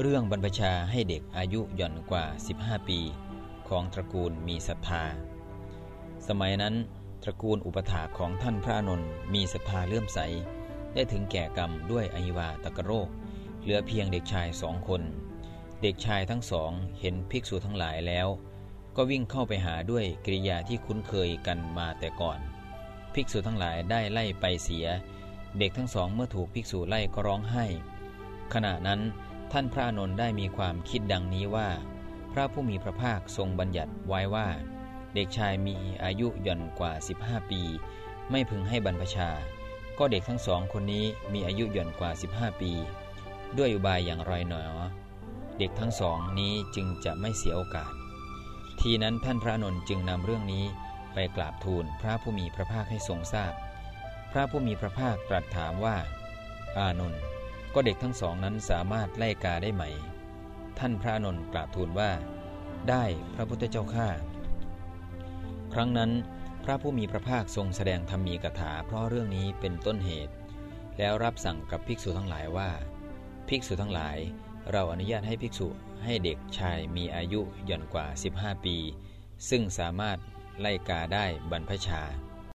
เรื่องบรรพชาให้เด็กอายุหย่อนกว่า 15 ปี ของตระกูลมีศรัทธา สมัยนั้นตระกูลอุปถาของท่านพระนนท์มีศรัทธาเลื่อมใส ได้ถึงแก่กรรมด้วยอหิวาตกโรค เหลือเพียงเด็กชายสองคน เด็กชายทั้งสองเห็นภิกษุทั้งหลายแล้ว ก็วิ่งเข้าไปหาด้วยกริยาที่คุ้นเคยกันมาแต่ก่อน ภิกษุทั้งหลายได้ไล่ไปเสีย เด็กทั้งสองเมื่อถูกภิกษุไล่ก็ร้องไห้ ขณะนั้น ท่านพระนนท์ได้มีความคิดดังนี้ว่า พระผู้มีพระภาคทรงบัญญัติไว้ว่า เด็กชายมีอายุย่อนกว่า 15 ปี ไม่พึงให้บรรพชา ก็เด็กทั้งสองคนนี้มีอายุย่อนกว่า 15 ปี ด้วยอุบายอย่างไรหนอ เด็กทั้งสองนี้จึงจะไม่เสียโอกาส ทีนั้นท่านพระนนท์จึงนำเรื่องนี้ไปกราบทูลพระผู้มีพระภาคให้ทรงทราบพพระผู้มีพระภาคตรัสถามว่า อานนท์ ก็เด็กทั้งสองนั้นสามารถไล่กาได้ไหม ท่านพระนนท์กราบทูลว่า ได้พระพุทธเจ้าข้าครั้งนั้นพระผู้มีพระภาคทรงแสดงธรรมีกถาเพราะเรื่องนี้เป็นต้นเหตุ แล้วรับสั่งกับภิกษุทั้งหลายว่า ภิกษุทั้งหลาย เราอนุญาตให้ภิกษุให้เด็กชายมีอายุย่อนกว่า 15 ปี ซึ่งสามารถไล่กาได้บรรพชา